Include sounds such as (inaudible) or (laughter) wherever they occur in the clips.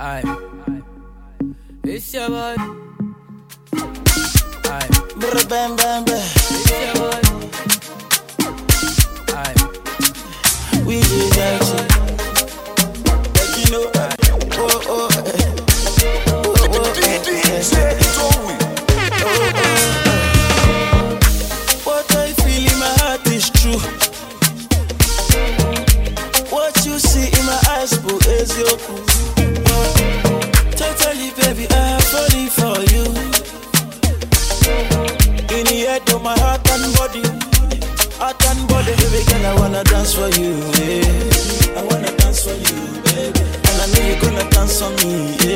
Aye. It's your boy. Aye. Brr, bam, bam, bam. It's your boy. Aye. We did that shit. Wanna dance for you. Yeah. I wanna dance for you, baby, and I know you're gonna dance for me. Yeah.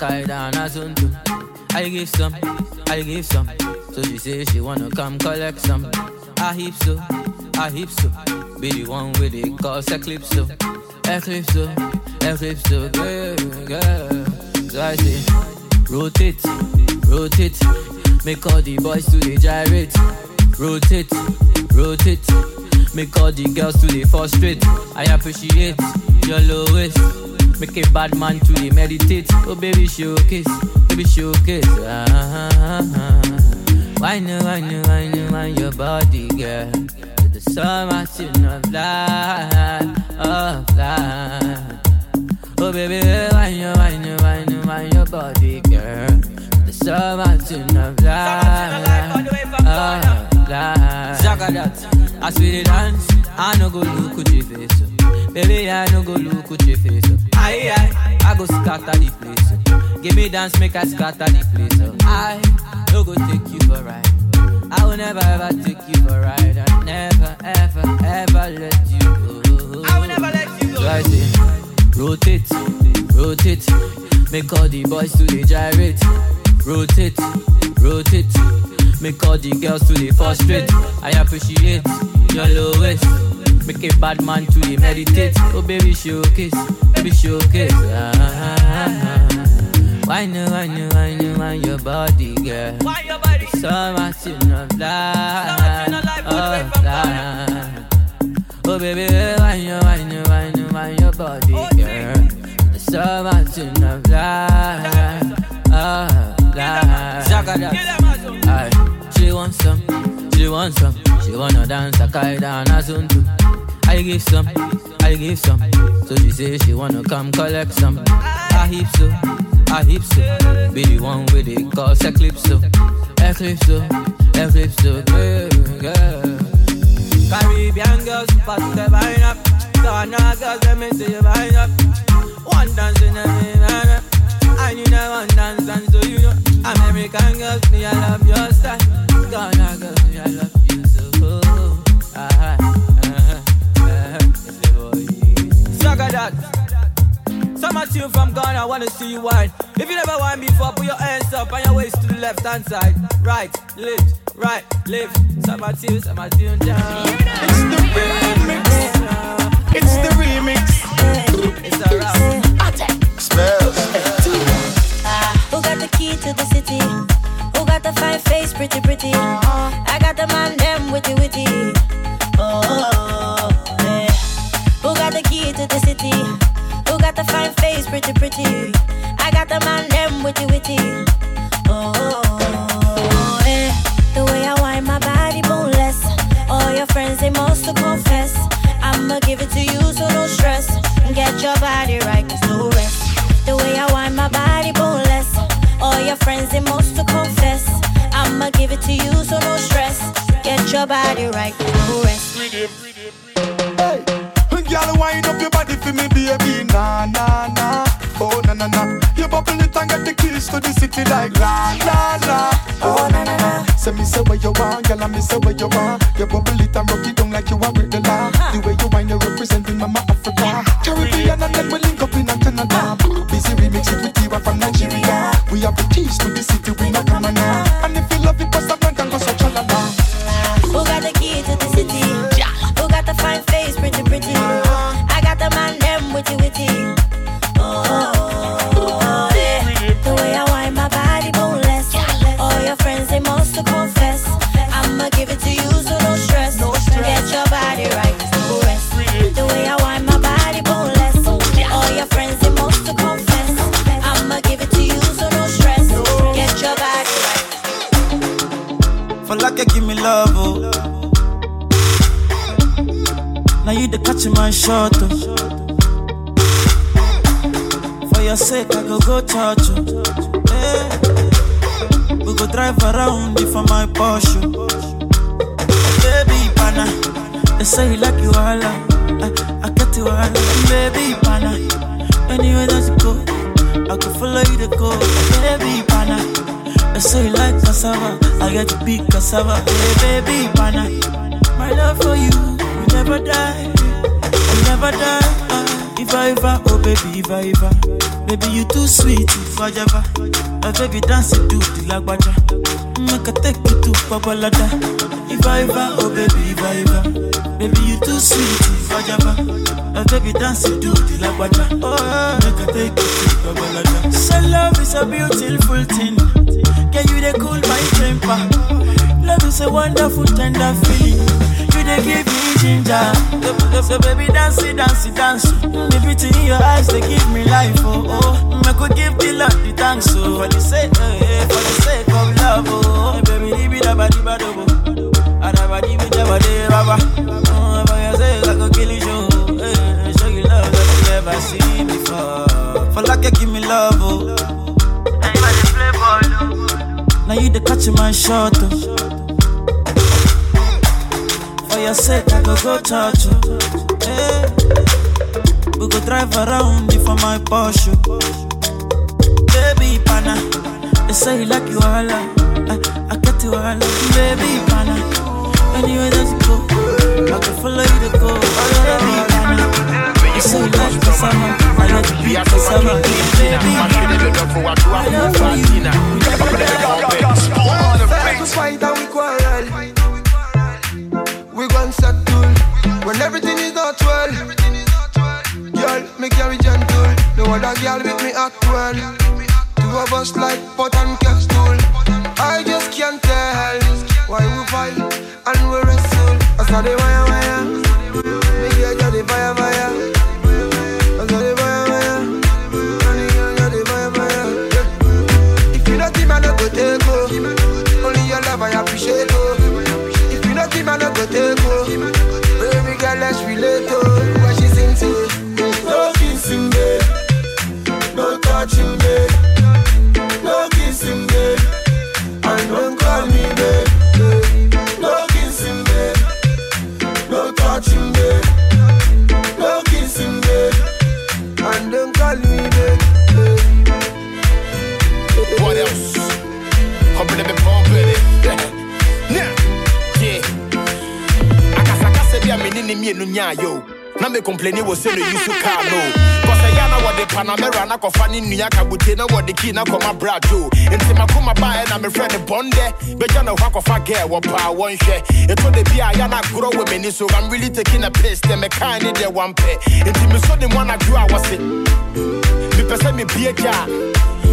Wanna dance a kaida and azonto. I give some, I give some. So she say she wanna come collect some. I heap so, I heap so. Be the one with the cause eclipse so, eclipse so, eclipse so, girl, girl. So I say, rotate, rotate. Make all the boys to the gyrate. Rotate, rotate. Make all the girls to the frustrate. I appreciate your lowest. Make a bad man to the meditate. Oh baby showcase, baby showcase. Ah. Why no, why no, why no, why your body, girl? To the summer tune of life, of life. Oh baby, why no, why no, why no, why your body, girl? To the summer tune of life, of life. Zaga that, as we dance, I no go look at your face. Baby, I no go look at your face. oh. Aye, aye, I go scatter the place. Give me dance, make I scatter the place. I no go take you for a ride. I will never ever take you for a ride. I never ever ever let you go. I will never let you go. So I say, rotate, rotate, make all the boys to the gyrate. Rotate, rotate, make all the girls to the frustrate. I appreciate your lowest. Make a bad man to the meditate. Oh baby showcase, baby showcase. Ah, ah, ah. Why no, why no, why no, why your body, girl? Why your body? So much in of life, of life. Oh baby, why you, why you, why you, why your body, girl? So much in of life, oh life. Wants some, she wants some. She wanna dance a kaida and azonto. I give some, I give some. So she say she wanna come collect some. I heap so, I heap so. Be the one with the cause eclipse so, eclipse so, eclipse so. Caribbean girls, pass the vine up. Ghana girls, let me see you vine up. One dance in every man. I need a one dance and so you know. American girls, me I love your style. Ghana girls, me I love you so. Oh, ah, ah, ah, ah, it's the boy. Sugar that. Some tune from Ghana, I wanna see you wine. If you never wine before, put your hands up and your waist to the left hand side. Right, left, right, left. Summer tune, summer tune down. It's the remix. It's the remix. It's a rap. Smells. Who got the key to the city? Who got the fine face, pretty, pretty? Uh-huh. I got the man, them witty, witty. Oh, yeah. Who got the key to the city? Who got the fine face, pretty, pretty? Your friends, they must to confess. I'ma give it to you, so no stress. Get your body right, no rest. Hey, girl, wind up your body for me, baby. Nah, nah, nah. Oh, na na na. You bubble it and get the keys to the city like la la la. Oh, na na na. Say me say what you want, girl, and me say what you want. You bubble it and rock it down like you are with We are the keys to the city, we not come. And my shot, oh. For your sake, I go go church, oh. Eh. We go drive around you for my Porsche. Baby, pana, they say you like you all, I, I get you all, baby, pana. Anywhere that you go, I can follow you to go, baby, pana. They say you like cassava, I get to big cassava, hey, baby, pana. My love for you, will never die, never die. Ah, If I ever, oh baby, if I ever, baby you too sweet, if I ever, oh baby dance it to the lagwaja, make I take you to Babalada. If I ever, oh baby, if I ever, baby you too sweet, if I ever, oh baby dance it to the lagwaja, oh make I take you to Babalada. So love is a beautiful thing, can you they cool my temper? Love is a wonderful tender feeling. They give me ginger. So, baby, dance it, dance it, dance. The beauty in your eyes, they give me life. Oh, oh. I could give the Lord the thanks. Oh, for the sake, eh, eh, for the sake of love. Oh, baby, di bi da ba di ba do bo. Ada ba di bi da ba de ba ba. Oh, for your sake, I could kill you. Eh, show you love that you never seen before. For like you give me love. Oh. Now you the catch my shot. Oh. For your sake, I go go church. oh. Eh. We go drive around you for my Porsche. Baby pana, they say you like you all. I, I get you all. Baby pana, anywhere that you go, I can follow you to go. Baby pana, they say you like cassava. I like to be cassava. Baby pana, I love for you. We fight and we quarrel. We gon' settle when everything is not well. Girl, me carry gentle. No other girl with me act well. Two of us like pot and kettle. I just can't tell why we fight and we wrestle. I saw the wire wire. Akasakasa bi a me ne ne mienu nyaa yo. Na me complain was say no use car no. Yana na wɔde panamera na kɔfa ne nnua kabute na wɔde kii na kɔma brajo nti makoma baeɛ na mefrɛ ne bɔndɛ bɛgya na hɔ akɔfa gɛ wɔ paa wɔnhwɛ ɛtɔ da bi a yɛ na agorɔ wɔ m'ani so I'm really taking a piss dɛ mekaa ne deɛ wampɛ nti mesɔ ne mu anadwo a wɔse mepɛ sɛ mebie gya a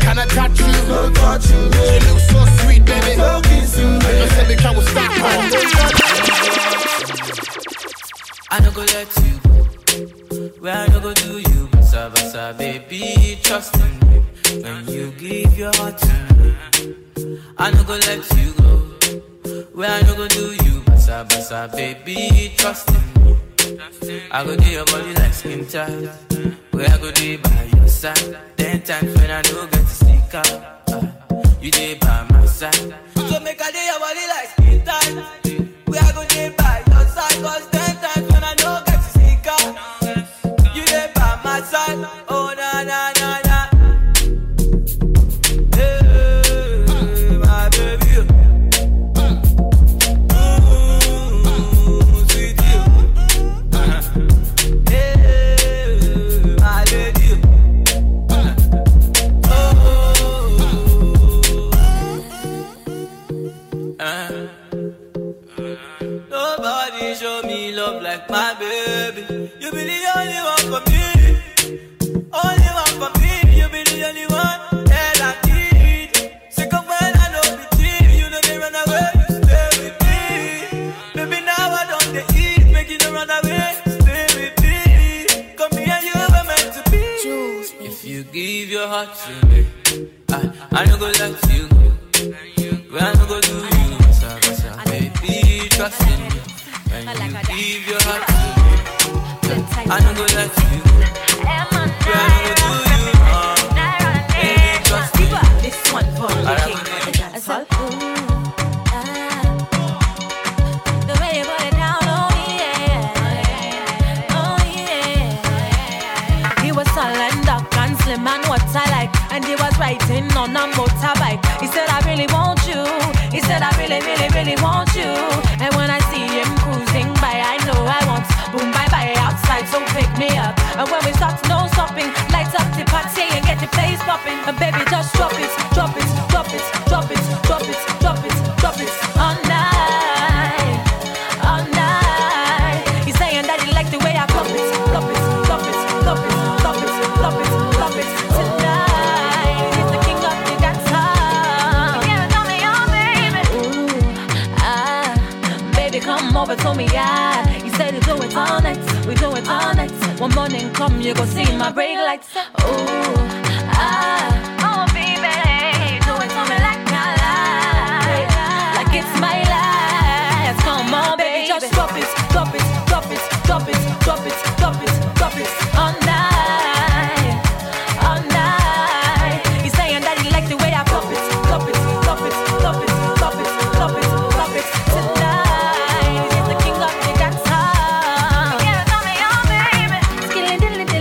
can I touch you you look so sweet baby you said we can't stop I no go let you go. Where I no go do you, basa basa, baby, trust in me. When you give your heart to me, I no go let you go. Where I no go do you, basa basa, baby, trust in me. I go do your body like skin tight. Where I go do by your side. Ten times when I no get to sneak out, uh, you dey by my side. So make I do your body like skin tight. Where I go do by your side, cause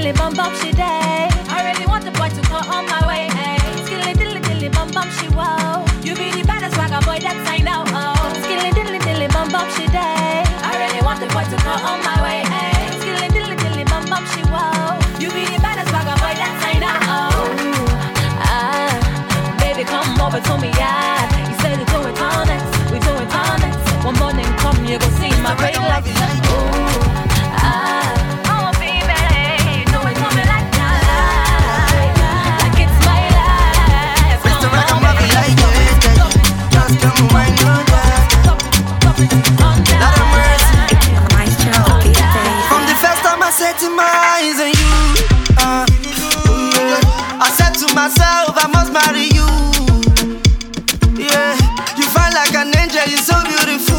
dilly bum bum she day. I really want the boy to come on my way. Hey. Skilly dilly dilly bum bum she wow. You be the baddest swagger boy that I know. Oh. Skilly dilly dilly bum bum she day. I really want the boy to come on my way. Hey. Skilly dilly dilly bum bum she wow. You be the baddest swagger boy that I know. Oh. Ah, baby come over to me, yeah. He said we do it all night, we do it all night. One morning come, you go see my great light. Eyes on you, uh, yeah, I said to myself, I must marry you. Yeah, you fine like an angel, you're so beautiful.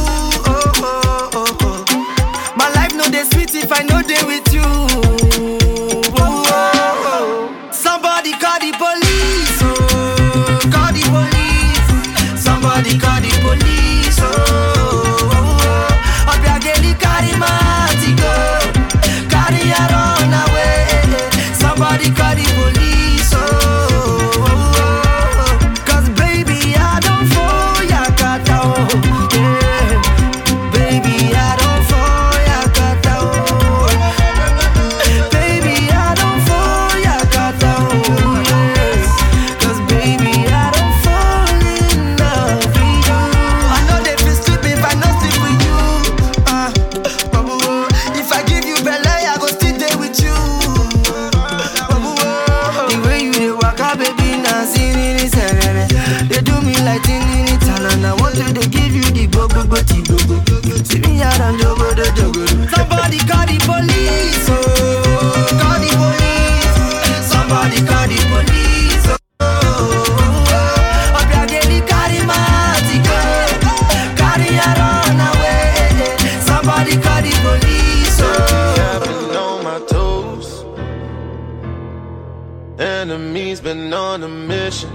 A mission.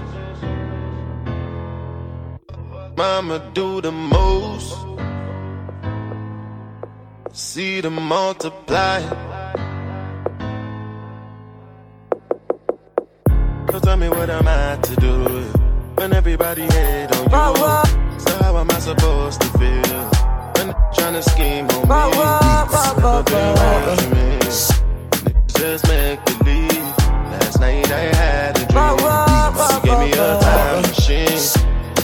Mama do the most. See them multiply. So tell me what am I to do when everybody hate on you? So how am I supposed to feel when trying to scheme on me? Never been right me. Just make believe. Last night I had. She gave me a time machine.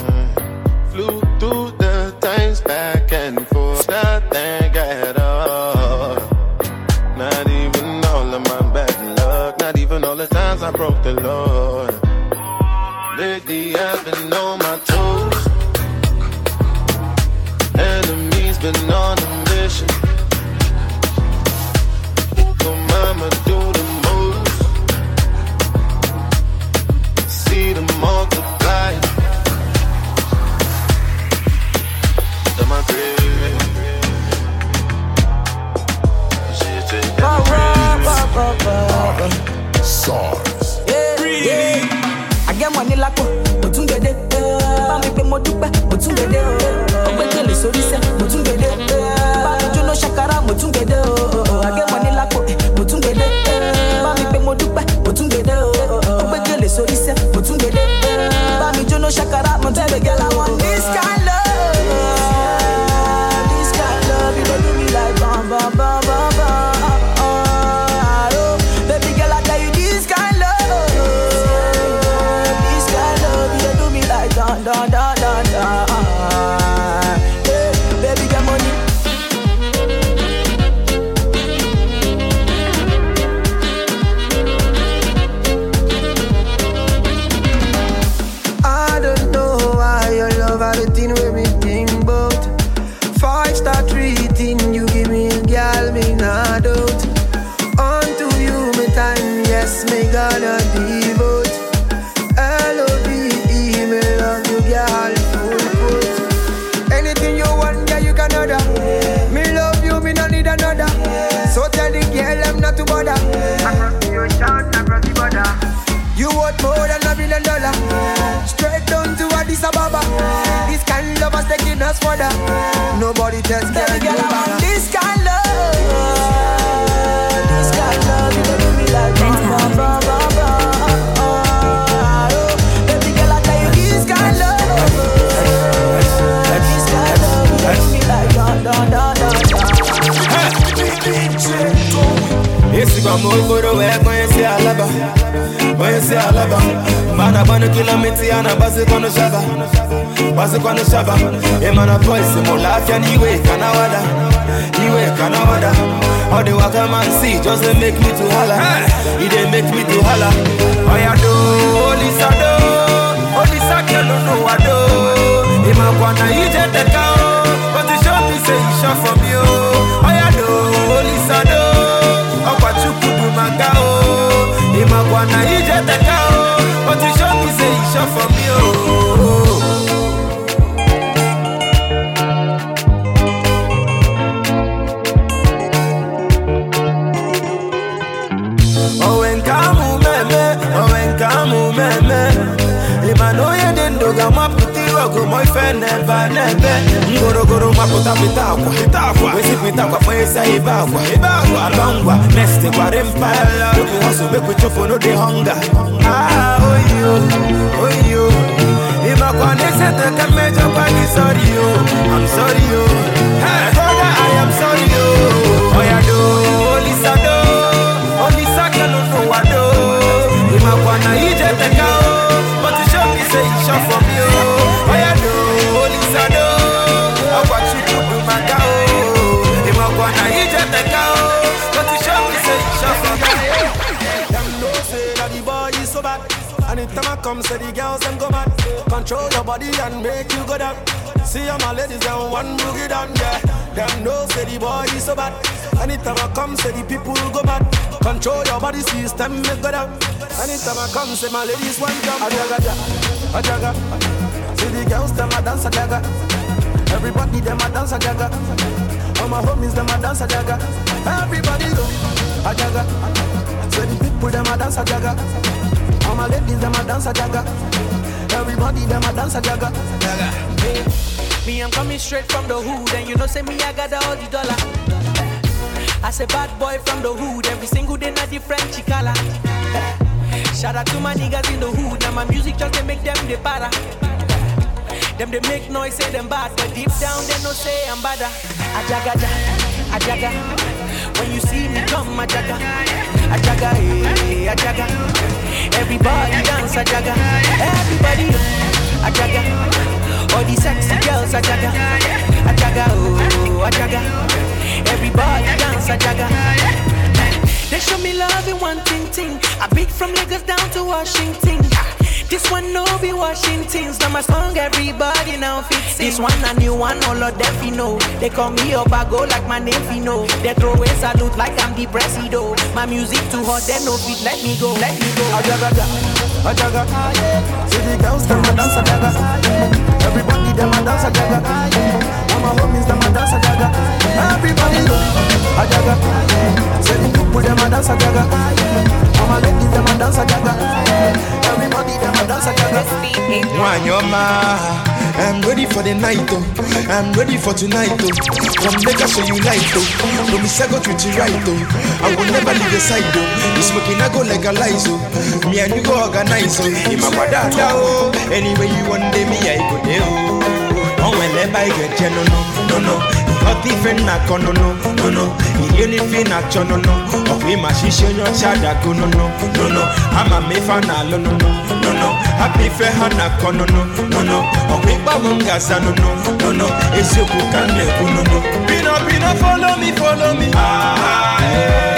Uh, Flew through the times back and forth. Nothing at all. Not even all of my bad luck. Not even all the times I broke the Lord. Dúpẹ́, mo has taken us further. Nobody tells me girl I want this kind love. This kind love, you don't do me like bam, bam, bam, bam, bam. Oh, baby girl, I tell this kind love. Si alaba Mbana banu kilomiti ana basi kono shaba. Basi kono shaba. Emana voice mo lafya niwe kanawada Niwe kanawada How the waka man see just they make me to holla He dey make me to holla Oya do, Olisa do Olisa kelo no wado you for a n'ebe ngorogoro mapụta pịta akwa pịta akwa kpọọ esa ibe akwa aba ngwa next gwara mpala obi hustle make we chop no dey hunger ah oyo oyo. Ịmakwa na-esete ka mmejọ gwa gị sorry o I'm sorry o hey brother I am sorry o Anytime I come, say the girls them go mad. Control your body and make you go down. See all my ladies and one boogie down, yeah. Them know say the boy is so bad. Anytime I come, say the people go mad. Control your body system, make go down. Anytime I come, say my ladies want jump. A jaga, a jaga. See the girls, them a dance a jaga. Everybody, them a dance a jaga. All my homies, them a dance a jaga. Everybody go, a jaga. Say the people, them a dance a jaga. My ladies, them a dance a jaga. Everybody, them a dance a jaga. Jaga. Hey. Me, I'm coming straight from the hood, and you know, say me, I got all the dollar. I say bad boy from the hood, every single day, not different chicala. Shout out to my niggas in the hood, now my music just they make them the para. Them they make noise, say them bad, but deep down they no say I'm bada. Ajaga, ajaga. When you see me come, ajaga, ajaga, hey, eh, ajaga. Everybody dance, ajaga. Everybody, ajaga. All these sexy girls, ajaga, ajaga, oh, ajaga. Everybody dance, ajaga. They show me love in one thing, thing. I beat from Lagos down to Washington. This one no be Washington's, now my song everybody now fits This one a new one, all of them fi know. They call me up, I go like my name fi know. They throw a salute like I'm the presido. My music too hot, they no fit let me go, let me go. Ajaga, ajaga. See the girls, them a dance a jaga. Everybody, them a dance a jaga. All my homies, them a dance a jaga. Everybody go, ajaga. See the people, them a dance a jaga. All my ladies, them a dance a jaga. Everybody, them a dance a jaga. Wanyoma, I'm ready for the night, oh. I'm ready for tonight, oh. Come make us show you light, oh. When we say go treat you right, oh. I will never leave your side, oh. You smoking, I go legalize, oh. Me and you go organize, oh. In my brother, oh. Anyway you want me I go there, oh. I get you, no, no, no, no. Ọtí fẹ́ nà kọ́ nono nono ìyé ní fi nà tsọ nono ọ̀fìn mà ṣiṣẹ́ yọ ṣàdàgó nono nono. Àmà mi fa nà lọ nono nono. Àbí fẹ́ hà nà kọ́ nono. Nono ọ̀fìn gbàgbọ́ ń gàza nono nono. Eziokwu ká ń lẹ̀kú nono. Pino pino follow me follow me. Ah, eh,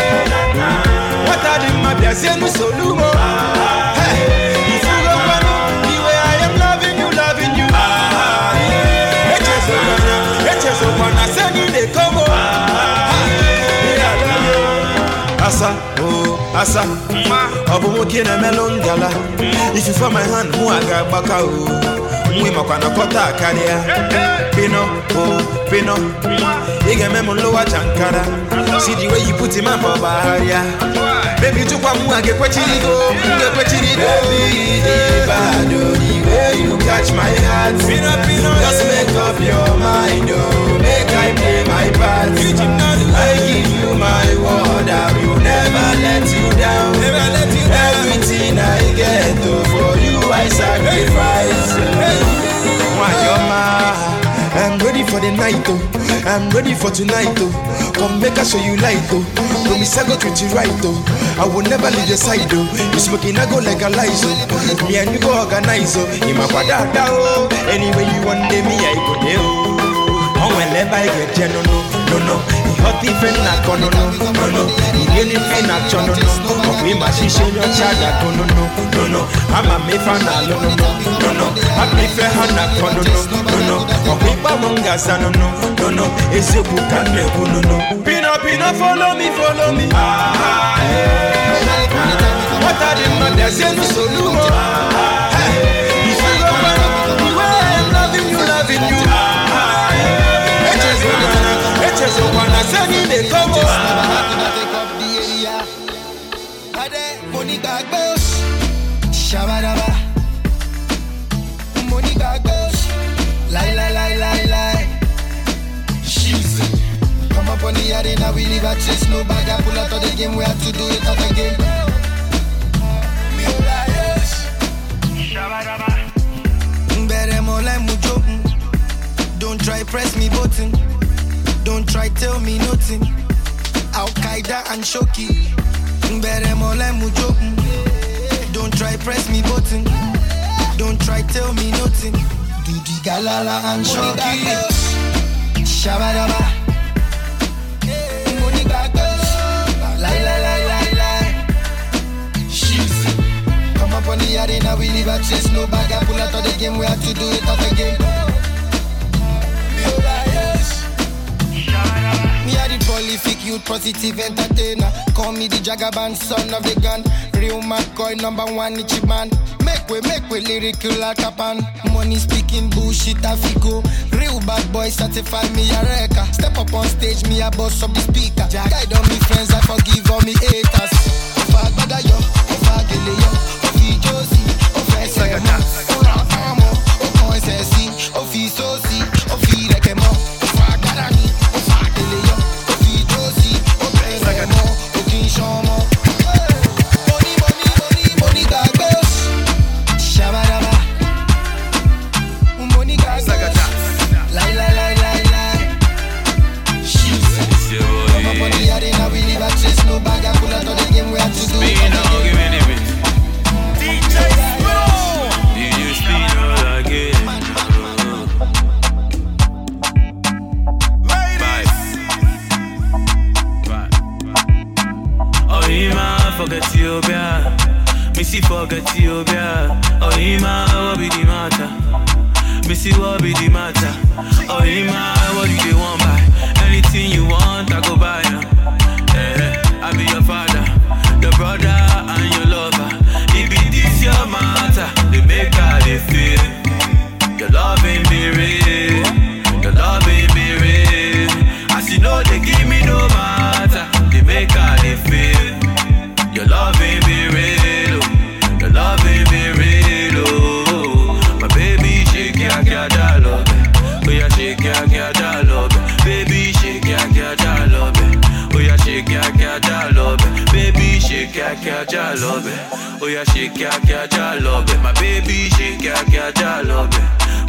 oh, asa, ọ bụ nwoke na-emelụ ngala. Ifufe my hand mụ a ga-agbaka o. Nwe makwa na kọta karịa. Pino o pino ị ga-eme m nlụwa chankara. Si the way you put him up ọgbagharịa bebi tụkwa mụ a ga-ekwechiri go m ga-ekwechiri go bad oh, the way you catch my heart. Pino pino. Just make up your mind oh. Make I play my part. I give you my word I will never let you down. Never let you down. Everything I get oh, for you I sacrifice. Wanyoma I'm ready for the night oh. I'm ready for tonight oh. Come make I show you light oh. Promise I go treat you right oh. I will never leave your side oh. You smoking I go like legalize oh. Me and you go organize oh. In my quadada oh. Anyway you want me I go there oh. Oh whenever I get there no no no no Hot even na kono no no no. Ili fi na chono no Ofi ma shishe yo chada kono no no no. Ama me fa na lo no no. Ami fe ha na kono no no. Ofi pa monga sa no no no. Ese buka ne no no. Pino pino follow me follow me. Ah What are the mothers in the solumo Hey If you go way I'm loving you loving you. Ah Echezokwana sẹ́ni lè kọ́mọ́. Money bag boss, shabadaba. Money bag boss, lie lie lie lie lie. She's come up on the arena, we leave a chase no bag. I pull out of the game, we have to do it at again. Better more like mujo. Don't try press me button. Don't try tell me nothing. Al Qaeda and Shoki. Better more like. Don't try press me button. Don't try tell me nothing. Do the galala and Shoki. Shabadaba. Lie, lie, lie, lie, lie. She's come up on the arena, we leave a chase no bag. I pull out of the game, we have to do it at again. Me a the prolific youth positive entertainer. Call me the Jagaban, son of the gun. Real McCoy, number one Ichiban. Make way, make way, lyrical like a. Money speaking bullshit, I go. Real bad boy, certify me a wrecker. Step up on stage, me a boss of the speaker. Guide on me friends, I forgive all me haters. Bad, bad, yo.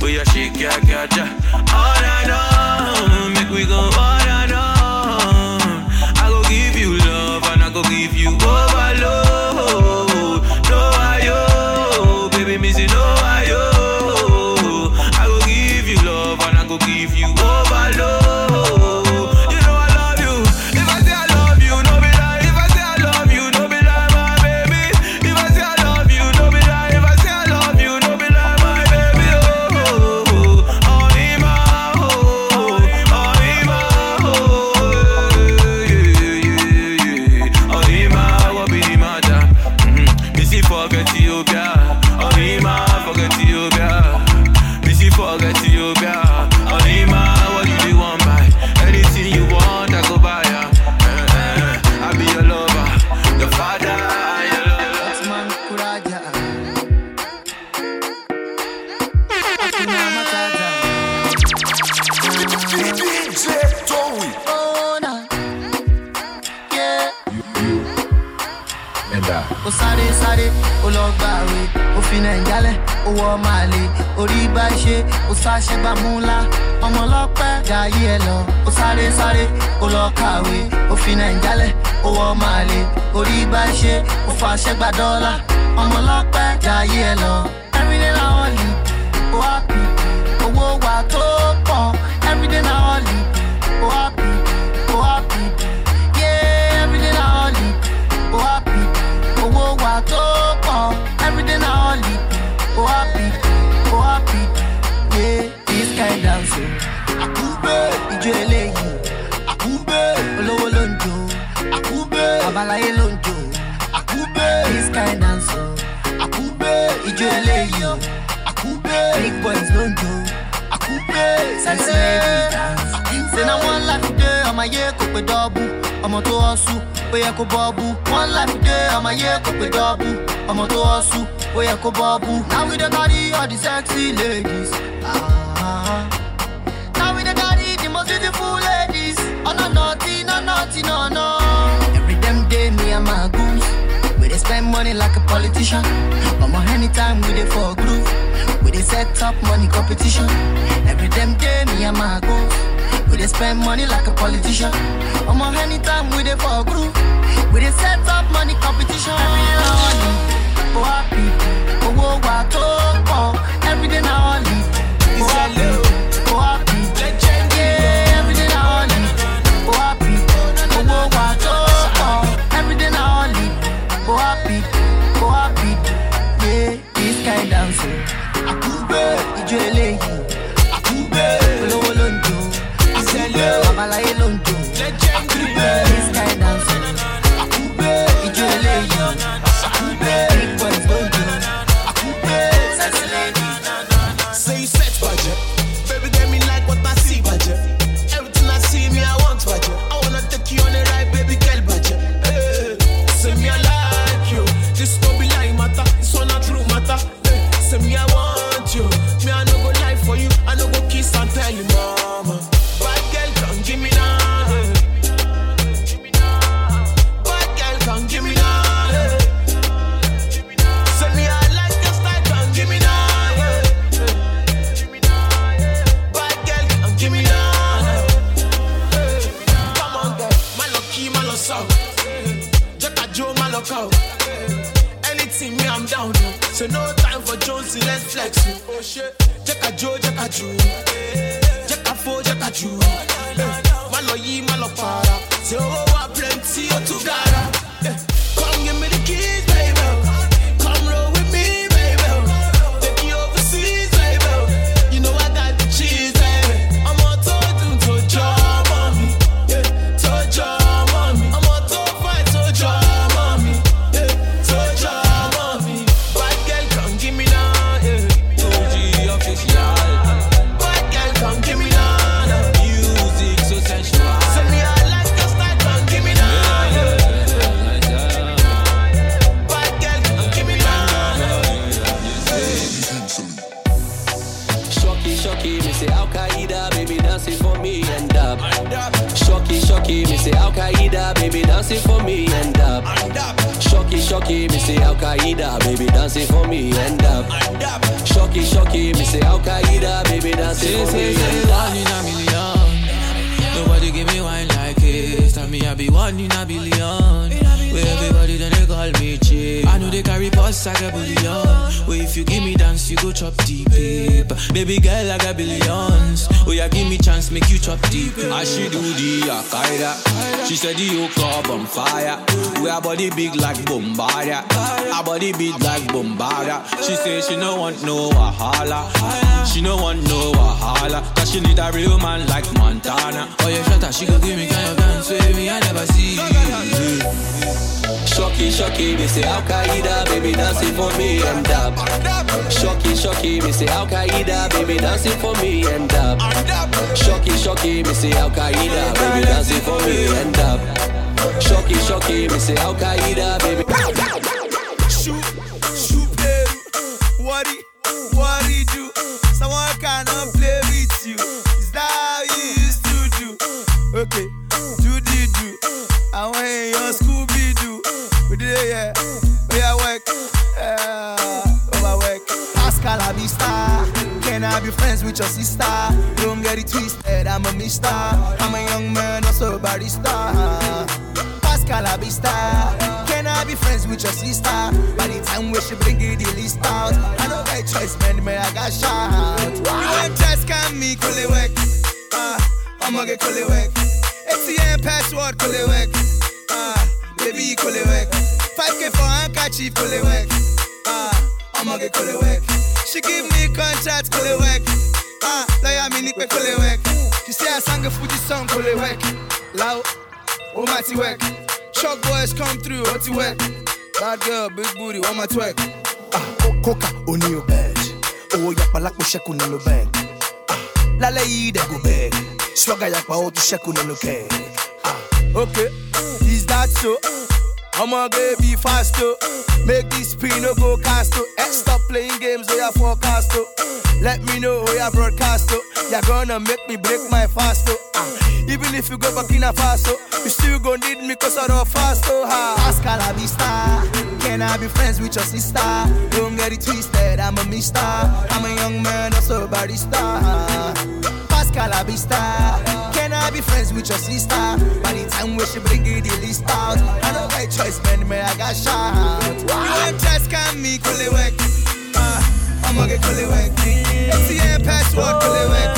We a shake, yeah, gotcha. All I know, make we go all ṣàṣẹ bàmúlà ọmọ ọlọ́pẹ́ jayé ẹ lọ. Ó sáré sáré ó lọ kàwé. Ó fi nàìjálẹ̀ ó wọ máa lè orí gbá ṣe ó fa ṣẹ́gbà dọ́là. Ọmọ ọlọ́pẹ́ jayé ẹ lọ. everyday na holiday ó happy. Owó wa tó. yeah, cook a double. I'm a toasu, we a kobabu. One life a day, I'm a yeah, cook. I'm a toasu, we a kobabu. Now we dey body of the sexy ladies. Ah. Now we the body the most beautiful ladies. Oh no, naughty, no, naughty, na no. Every dem day, me and my goons. We dey spend money like a politician. But my anytime we dey for a groove. We dey set up money competition. Every dem day, me and my goons. We dey spend money like a politician. I'm on anytime we dey for a group. We dey set up money competition. Every day, honey, for happy, for what I talk Every day, now, Qaeda, baby dancing for me and up. Shocky, shocky, me say Al Qaeda, baby dancing for me say, up. Nobody give me wine like this. Tell me I be one in a billion. Where everybody then they call me chick. I know they carry pulse like a billion. Where if you give me dance, you go chop deep. paper. Baby girl, I got billions. Oh yeah, give me chance, make you chop deep. I she do the Akaida. She said the yoke up on fire. We our body big like Bombardia. Our body big like Bombardia. She say she no want no wahala. She no want no wahala. Cause she need a real man like Montana. Oh yeah, shut up, she go give me kind of dance with me. I never see. Shocky, shocky, me say Al Qaeda, baby dancing for me and up. Shocky, shocky, me say Al Qaeda, baby dancing for me and up. Shocky, shocky, me say Al Qaeda, baby dancing for me and up. Shocky, shocky, me say Al Qaeda, baby. Hear your Scooby Doo. We did it, yeah. We are work. Yeah, overwork. Pascal, star. Can I be friends with your sister? Don't get it twisted, I'm a mister. I'm a young man, also a barista. Pascal, star. Can I be friends with your sister? By the time we should bring it the list out, I know my choice, man, man, I got shot. You want just can me, cool it work. Ah, I'ma get cool it work. ATM password, cool it work. Ah, baby, cool it work. 5k for handkerchief, cool it work. Ah, I'ma get cool it work. She give me contract, cool it work. Ah, lawyer me nick cool it work. She say I sang a Fuji song, cool it work. Loud, oh my work. Truck boys come through, what you work? Bad girl, big booty, want my twerk. Ah, Coca, oni your bed. Oh, yakpa lak mo sheku na no bank. Ah, lale yi de go beg. Swagger yakpa o tu sheku na no keg. Okay, is that so? I'ma get be faster. Make this spin no go cast. Eh, stop playing games, oh yeah, forecast. Let me know, oh yeah, broadcast. You're gonna make me break my fast. Ah, even if you go back in a faso, you still gon' need me cause I don't fast to. Pascal, be. Can I be friends with your sister? Don't get it twisted, I'm a mister. I'm a young man, also a barista. Pascal, I be friends with your sister? By the time we should bring it the list out, I know my choice, man, man, I got shot. You want just can me, cool it work. Uh, I'ma get cool it work. ATM password, cool it work.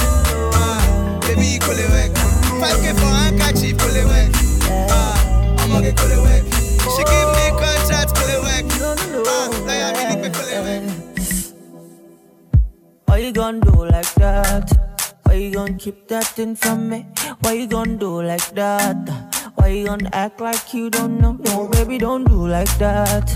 Uh, baby, cool it work. 5k for handkerchief, cool it work. Uh, I'ma get cool it work. She give me contract, cool it work. Uh, lawyer me nick me cool it work. Why you gon' do like that? Why you gon' keep that thing from me? Why you gon' do like that? Why you gon' act like you don't know? No, baby, don't do like that.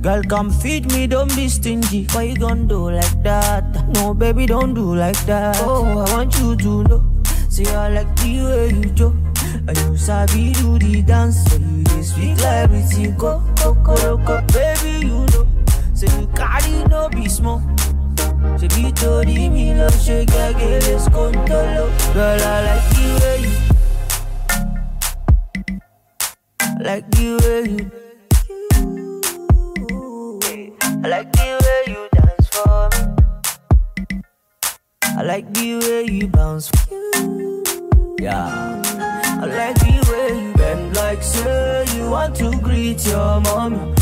Girl, come feed me, don't be stingy. Why you gon' do like that? No, baby, don't do like that. Oh, I want you to know. See, I like the way you do. And you sabi do the dance. So you just speak like everything. Go, go, go, go, baby, you know. Say you carry no be small. Ṣé bí torí mi ló ṣe gẹ́gẹ́ lè skóńtóló? Girl, I like the way you I like the way you I like the way you dance for me I like the way you. Bounce Yeah. I like the way you bend like say you want to greet your mommy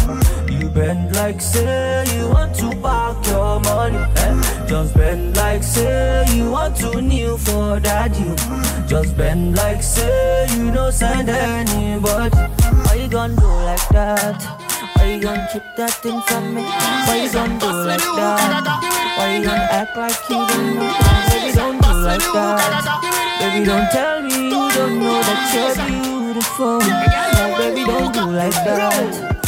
bend like say you want to park your money. Eh? Just bend like say you want to kneel for daddy. Just bend like say you don't send anybody. Why you gonna do like that? Why you gonna keep that thing from me? Why you gonna do like that? Why you gonna act like you don't know? Baby, don't do like that. Baby, don't tell me you don't know that you're beautiful. No, baby, don't do like that.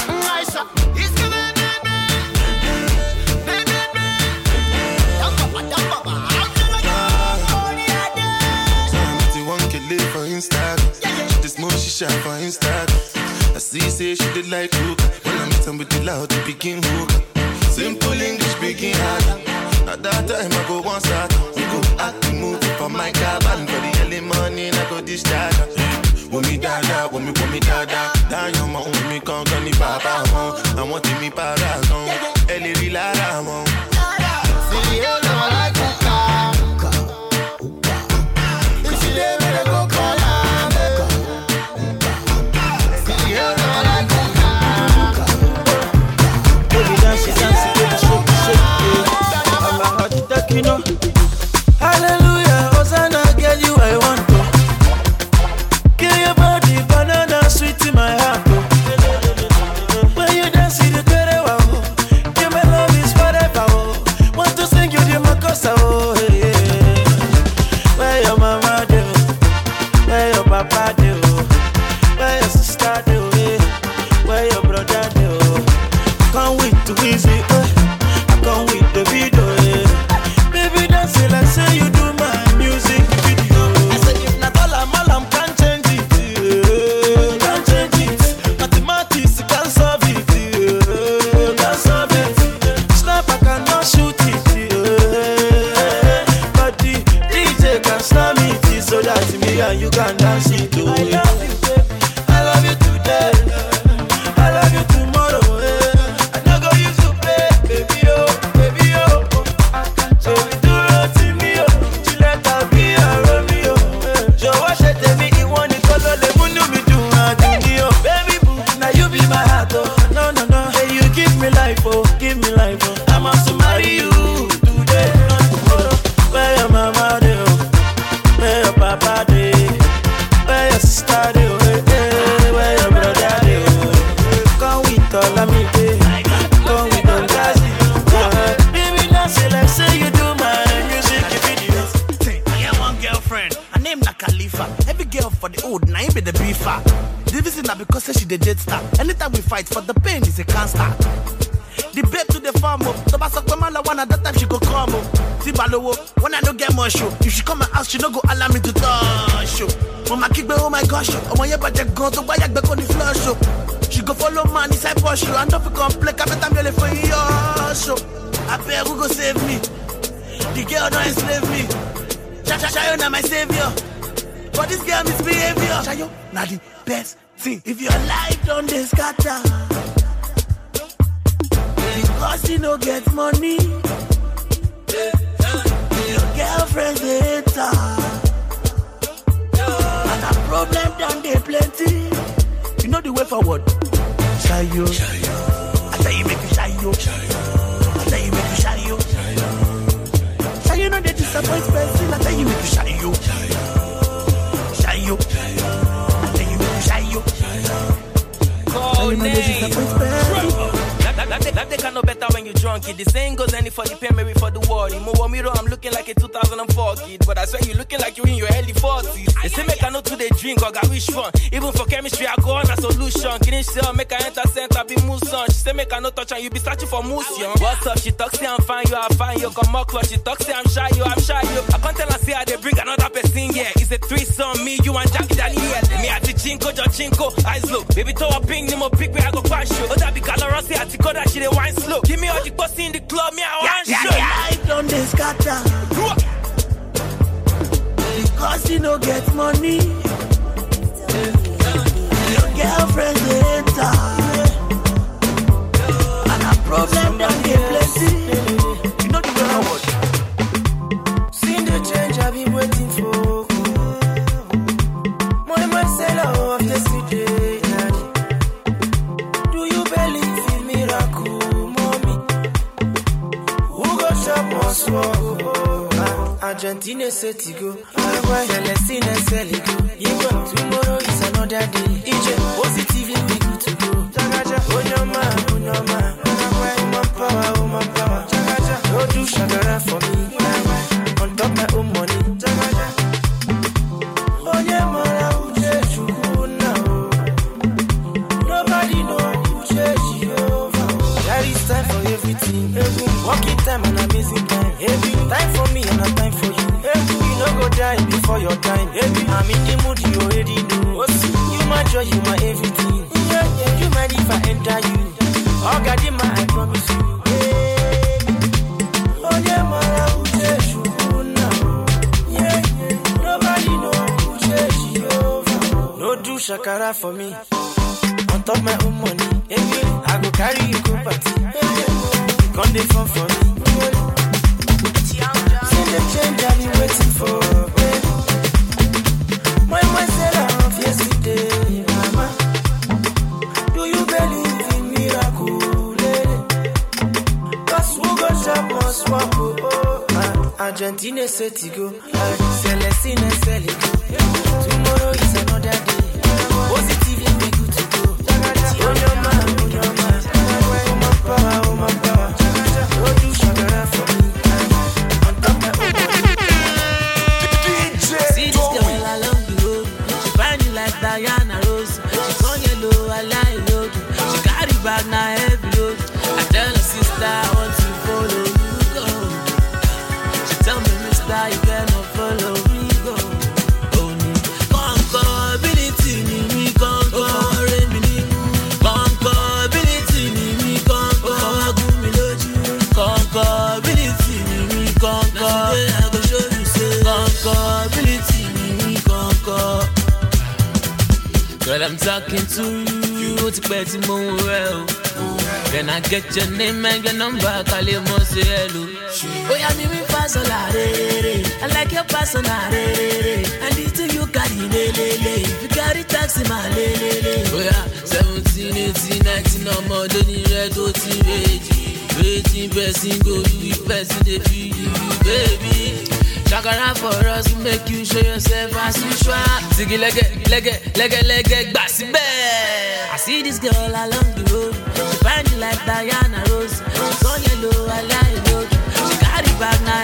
Instagram. She just move, she shot for Instagram. I see, say she did like hookah. When I meet the loud, to begin hookah. Simple English speaking hard. At that time, I go one start. We go act the movie for my cabin. For the early morning, I go this data. When me dada, when me, when me dada. Down your mouth, when me come, come, ni papa, mon. I want to me paragon. Elle est rilara, mon. See, know I like hookah. You know. Hallelujah, and na because say the jet star. Anytime we fight for the pain is a cancer. The babe to the farm up. So back up man one at that time she go come oh. up. See balowo, oh. when I don't get much show. If she come and ask, she no go allow me to touch show. Mama kick me, oh my gosh, oh my yeah, just go to buy back on the floor show. She go follow man inside push show. And don't complain, I bet I'm really for your show. I beg who go save me. The girl don't enslave me. Cha cha cha, na my savior. But this girl misbehavior. Shayo, na the best thing. If your life don't dey scatter, because you no get money, your girlfriend dey hate and her problem done dey plenty. You know the way forward. Shayo, I tell you make you shayo. I tell you make you shayo. Shayo no dey disappoint person. I tell you make you shayo. Shayo. I Code name. That, that, that they can know better when you drunk it. The saying goes any for the pain, for the worry. More me I'm looking like a 2004 kid. But I swear you looking like you in your early 40s. They say make I know to they drink or got wish fun. Even for chemistry, I go on a solution. Kidding sell, make I enter center, be moose on. She say make I no touch and you be searching for moose, young. What's up? She talk say I'm fine, you are fine, you come up close. She talk say I'm shy, you I'm shy, you. I can't tell her say I they bring another person, yeah. It's a threesome, me, you and Jackie Daniel. Me at the chinko, jo chinko, eyes low. Baby, to a ping, ni mo pick me, I go crash you. Oh, that be calorosy, I take that she they wine slow. Give me all the pussy in the club, me I want Yeah, show. yeah, life don't dey scatter. Because you no get money. Your girlfriend dey hate her. And her problem done dey plenty. set go. see sell it go. Tomorrow is another day. o. When I get your name and your number, call you Mose Oh yeah, me me personal, re I like your personal, re And this thing you carry, le le le. You carry taxi, ma le Oh yeah, 17, 18, 19, no more. Don't need red, don't need red. Waiting, person go, you person they feel baby. Shakara for us, make you show yourself as you usual. Ziggy legge, legge, legge, legge, bassy bear. I see this girl along the road. She find you like Diana Ross. She's on yellow, I lie low. She got it back now.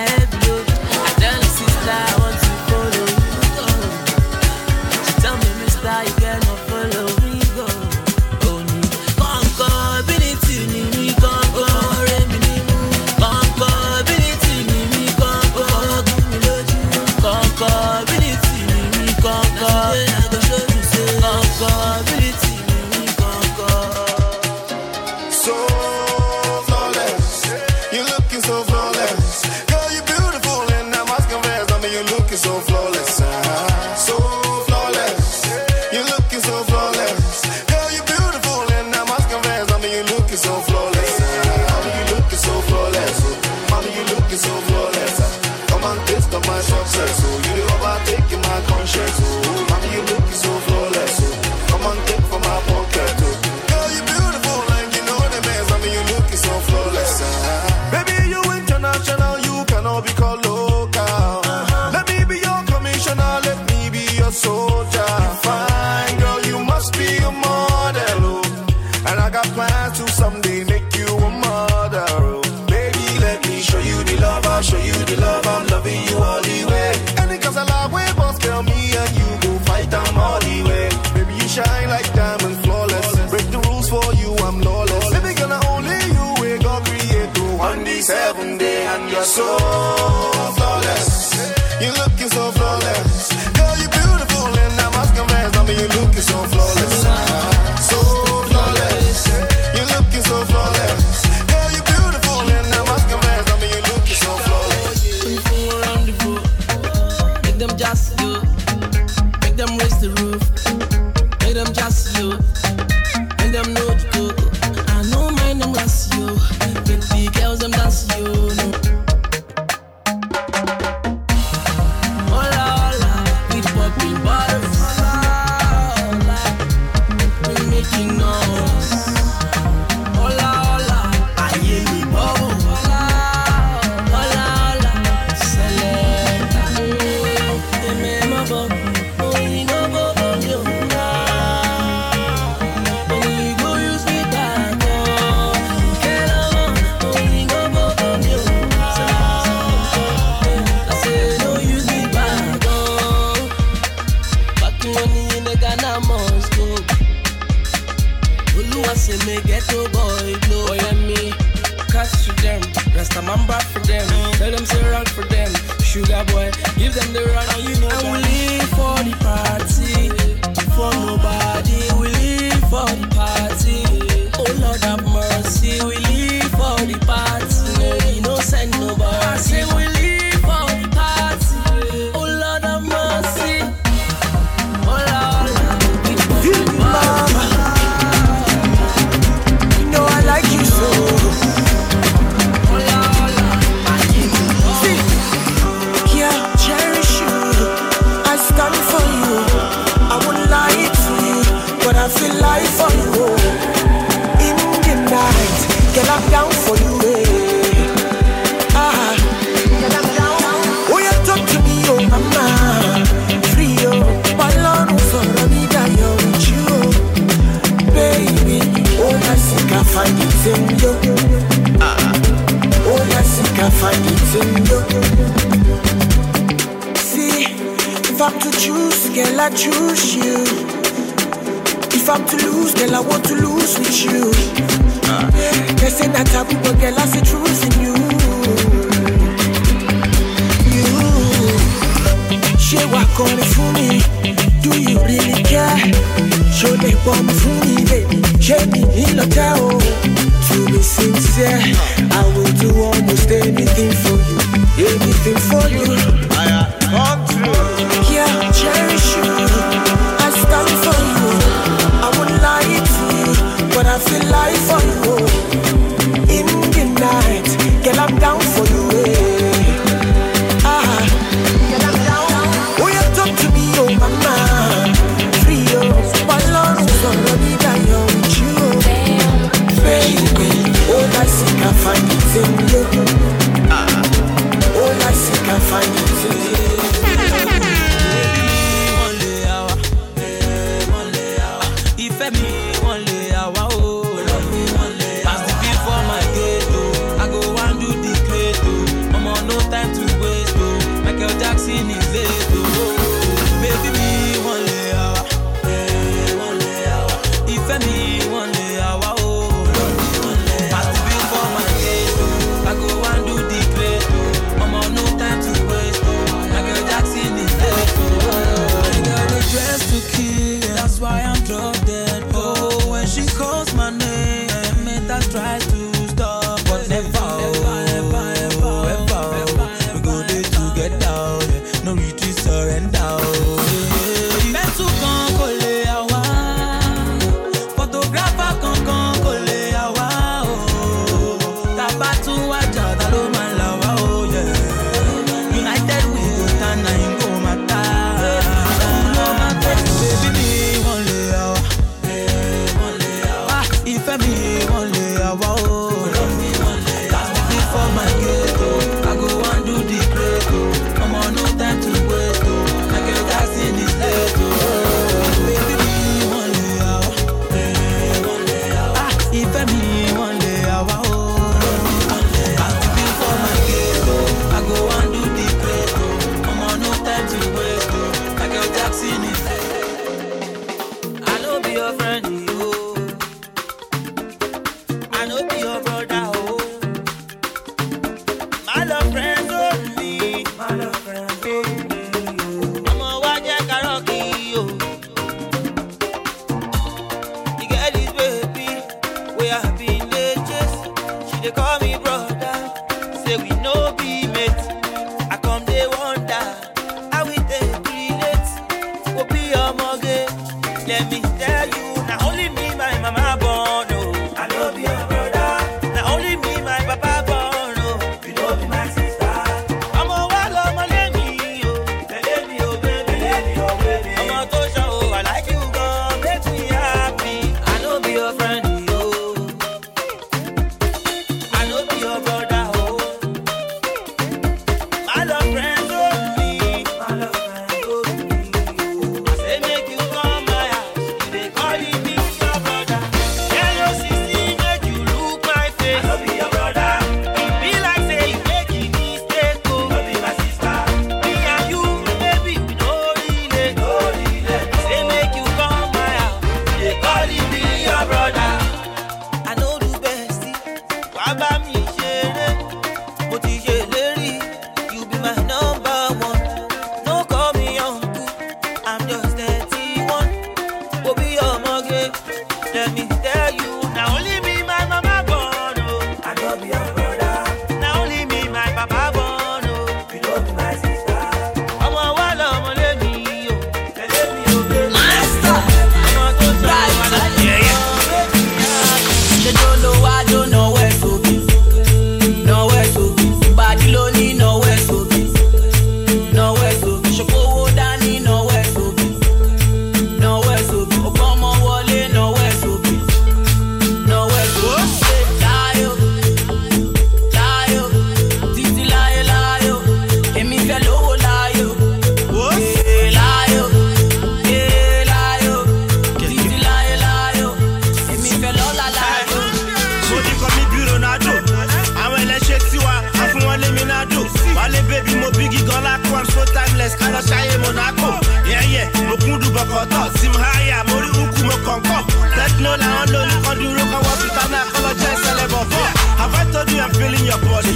ṣé wàá kọrin fún mi do you really care ṣó lè pọnmi fún mi bèbí ṣé mi nílò tẹ́ o to be sincere i will do almost anything for you anything for you. I come. Yeah, cherish you. I stand for you. I would lie to you, but I feel life for you.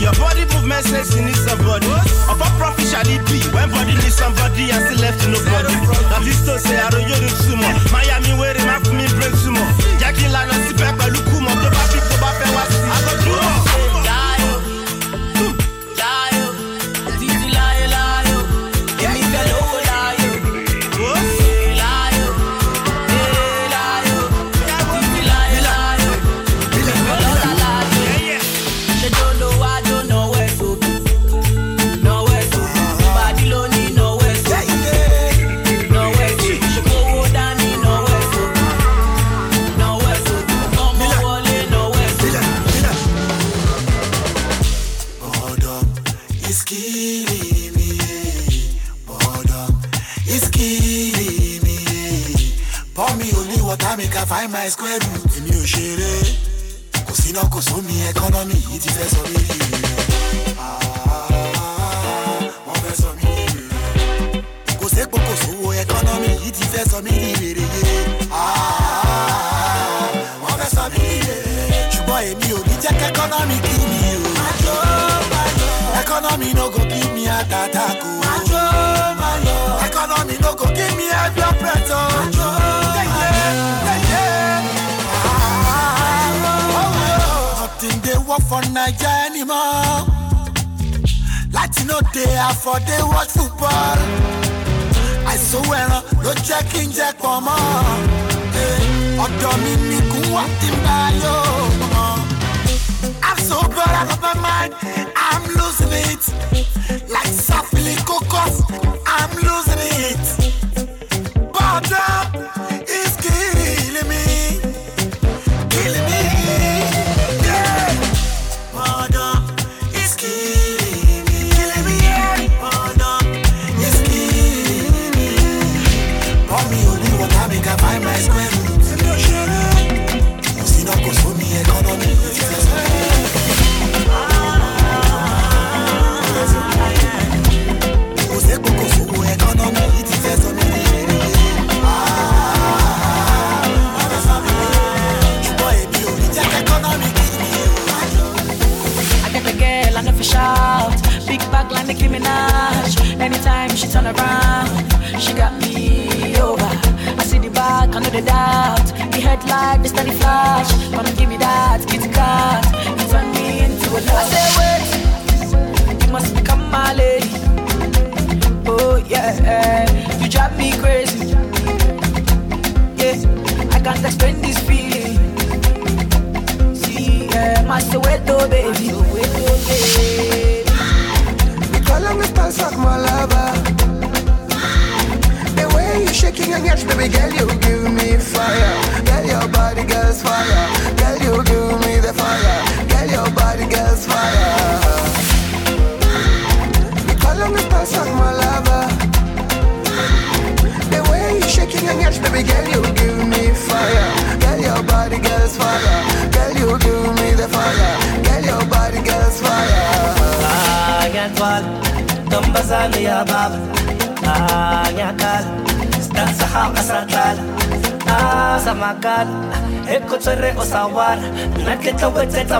Your body movement says you need somebody. A pop officially be when body needs somebody and still left nobody. That is to say, I don't know too much. Miami, where my me break too much. Jackie Lana, sit back, look find my square root? Èmi ò ṣeré. Kò síná kò sómi ẹkọ́nọ́mì yìí ti fẹ́ sọ mí. Rí wọ́n fẹ́ sọ mí. Rí kò sépo kò sówó ẹkọ́nọ́mì yìí ti fẹ́ sọ mí. Rí rèrè yé ah, wọ́n fẹ́ sọ mí. Rí rèrè ṣùgbọ́n èmi ò ní jẹ́ kẹ́kọ́nọ́mì kí mi o. Ẹkọ́nọ́mì no go give me àtàtà kò ẹkọ́nọ́mì no go give me ẹgbẹ́ pẹ̀tọ́. for Naija anymore. Latin no day, afford dey watch football. I ẹran ló jẹ́ kí n jẹ pọ̀ mọ́. Ọ̀dọ̀ mi nìkún wá tí n. I'm so bored out of my mind, I'm losing it. Like softly, cocos, I'm losing it.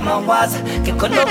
mawazo kiko na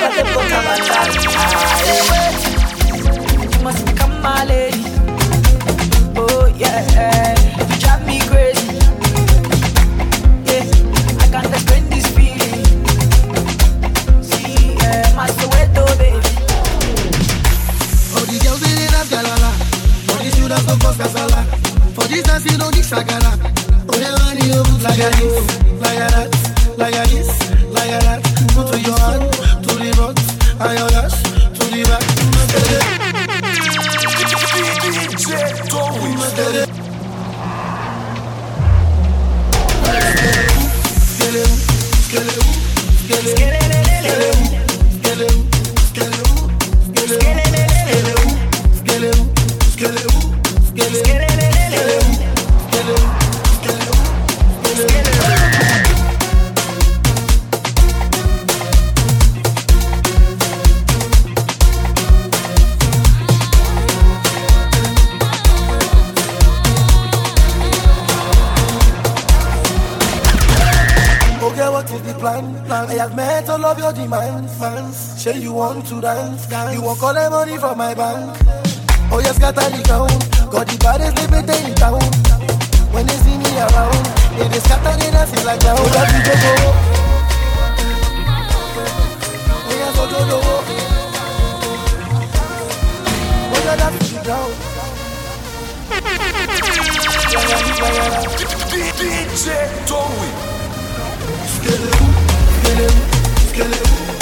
Say you want to dance, dance. You want all the money from my bank. Oh, yes, got the little. Got the baddest they better in town. When they see me around, they just scatter the dances like that. Oh, that's the go. Oh, yes, oh, no, no. Oh, yeah, that's the ground. DJ Towie. Skeleton, skeleton, skeleton.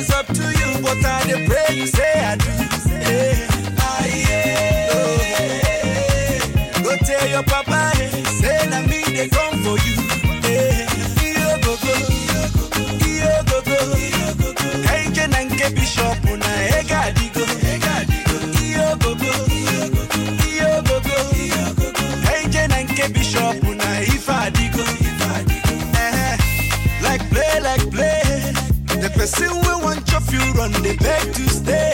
It's up to you, but I dey pray you say I do. Yeah. Ah, yeah. Oh. Go tell your papa, eh, say na me they come for you. Yeah. Iyo gogo, iyo gogo, kaije na nke bishop na ega digo. Iyo gogo, iyo gogo, kaije na nke bishop na. Eh, Like play, like play. The person we you run, they beg to stay.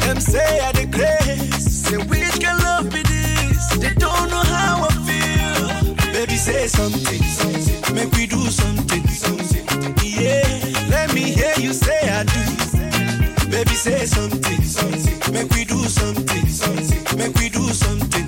Them say I the grace. Say which can love be this? They don't know how I feel. Baby, say something. Make we do something. Yeah, let me hear you say I do. Baby, say something. Make we do something. Make we do something.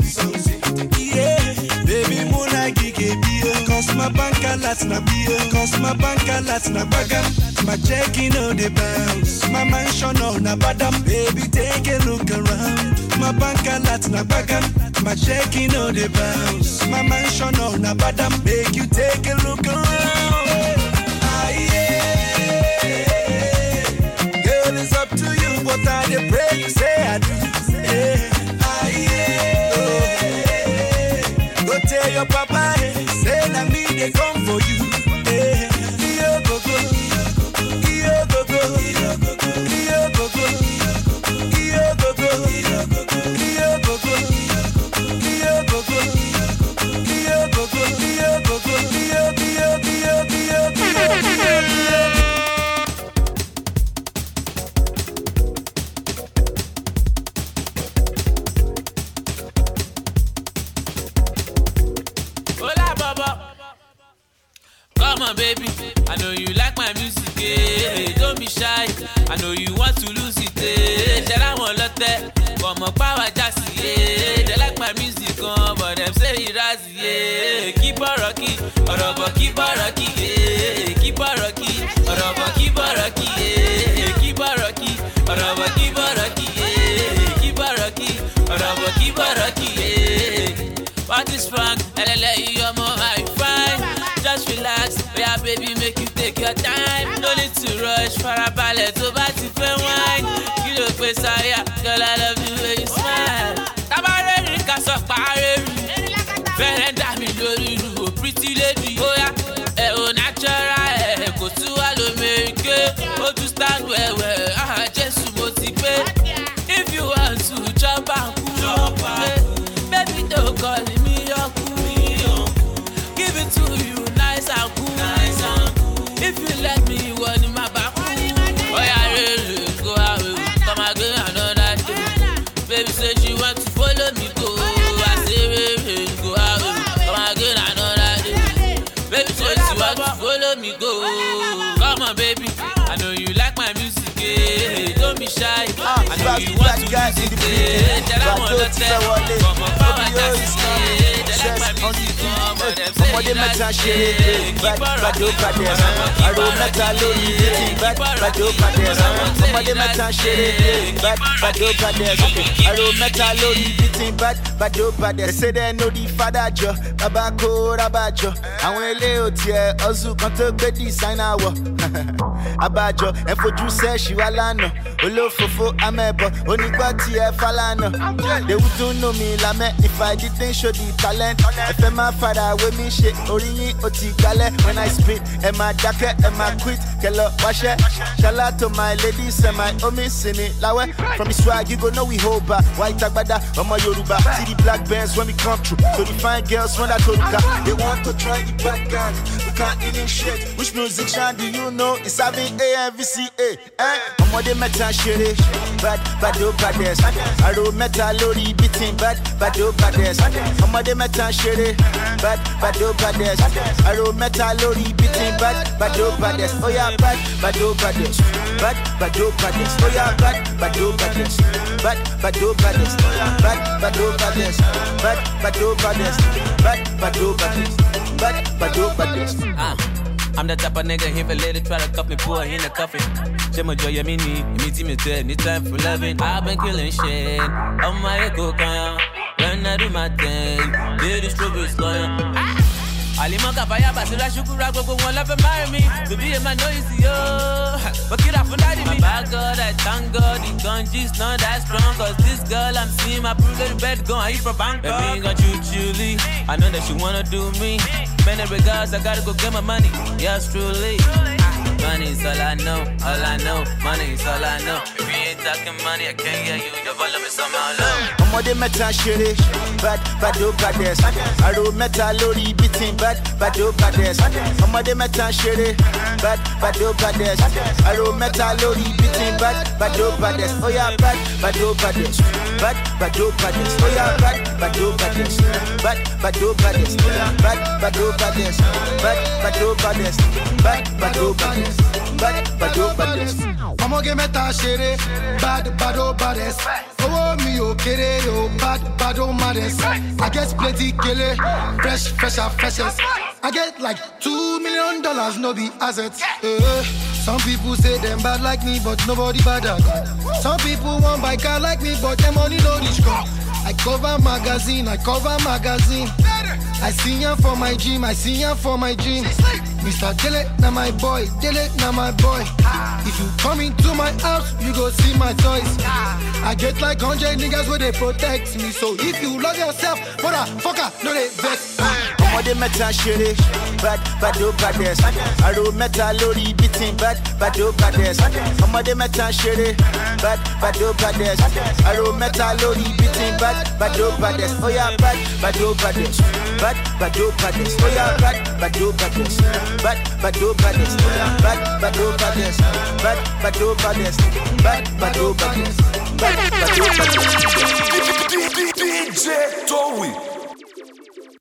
Yeah, baby, muna gige bio. Cause my bank alerts na bio. Cause my bank alerts na bagam. My checking all the bounce. My mansion on na badam. Baby, take a look around. My bank alerts na bagam. My checking on the bounce. My mansion on na badam. Make you take a look around. Ah, yeah. Girl, it's up to you, but I dey pray you say I do. Yeah. Ah, yeah. Go tell your papa, LLA, you're more high fine. Just relax, yeah, baby, make you take your time. No need to rush, farabalẹ̀ tó bá ti fẹ́ wine. Kí ló pé sáyà? Girl, I love Tell I want to tell. Come on, power taxi. eh. They on, them say ọmọdé you mẹ́ta like ṣeré it. eh. bad Keep on bad ó rocking. padà ẹ̀sán àrò mẹ́ta lórí bíi bad bad ó padà ẹ̀sán ọmọdé mẹ́ta ṣeré bad bad ó padà ẹ̀sán àrò mẹ́ta lórí bíi bad bad ó padà ẹ̀sán. ṣé dẹ́ no di jọ bàbá kó rábà jọ àwọn ilé ò tiẹ̀ kan tó gbé dísáínà wọ̀. (laughs) Abájọ ẹ fojú sẹ́ẹ̀ṣì wá lánàá. Olófòfó amẹ́bọ̀ onígbà tí ẹ falana ń nù mí lámẹ́ if i didn't show the talent fẹ́ máa fara wé mi ṣe orí yín gbalẹ̀ when i spit ẹ máa dákẹ́ ẹ máa quit. Kẹlọ wáṣẹ́. Ṣálá to my ladies and my homies sinmi láwẹ́. From the swag you go know we hold back. Agbada ọmọ yorùbá. See the black bands when we come through. So the fine girls when i toruka they want to try the back gun we can't initiate which musician do you know? Is having amvca eh? ọmọdé mẹ́ta ṣeré. Bad bado bades àrò mẹ́ta lórí beating. Bad bado bades ọmọdé mẹ́ta ṣeré. Bad bado bades àrò mẹ́ta lórí beating bad bado bades oya bad bado bades bad bado bades oya bad bado bades bad bado bades bad bado bades bad bado bades bad bado bades bad bado bades. Ah, I'm the type of nigga, a lady try to cuff me, her in the coffin. My joy, yeah, me need, me team is dead, need time for loving. I've been killing shit, on my echo, kaya. When I do my thing, lady strawberries, kaya. Àlìmọ́ kàfáyà bàṣírà ṣùkúrà gbogbo wọn lọ́fẹ́ marry me to be a man no easy but kí ra fún dáàdi mi. god i thank god the ganges not that strong cause this girl i'm seeing my privilege bed gone are you from bangkok. baby gon chew chewly i know that she wanna do me many regards i gotta go get my money yes truly. Money is all I know, all I know, money is all I know. If you ain't talking money, I can't hear you, your volume is somehow low. Ọmọdé mẹ́ta ṣeré bad bado bades àrò mẹ́ta lórí beating bad bado bades ọmọdé mẹ́ta ṣeré bad bado bades àrò mẹ́ta lórí beating bad bado bades oya bad bado bades bad bado bades oya bad bado bades bad bado bades bad bado bades bad bado bades bad bado bades bad bado bades. ọmọge mẹ́ta ṣeré bad bado baddest owó mi ò kéré o bad bado maddest i get plenty kele fresh fresher freshest i get like two million dollars no be assets. Uh, some people say them bad like me but nobody bad at some people want buy car like me but dem money no reach come. I cover magazine, I cover magazine. I see ya for my gym, I see ya for my gym. Mr. Dele, now my boy, Dele, now my boy. If you come into my house, you go see my toys. I get like 100 niggas where they protect me. So if you love yourself, motherfucker, no they vex. Ọmọdé mẹ́ta ṣeré bad bado bades àrò mẹ́ta lórí beating bad bado bades ọmọdé mẹ́ta ṣeré bad bado bades àrò mẹ́ta lórí beating bad bado bades oya bad bado bades bad bado bades oya bad bado bades bad bado bades bad bado bades bad bado bades bad bado bades bad bado bades. DJ Towie.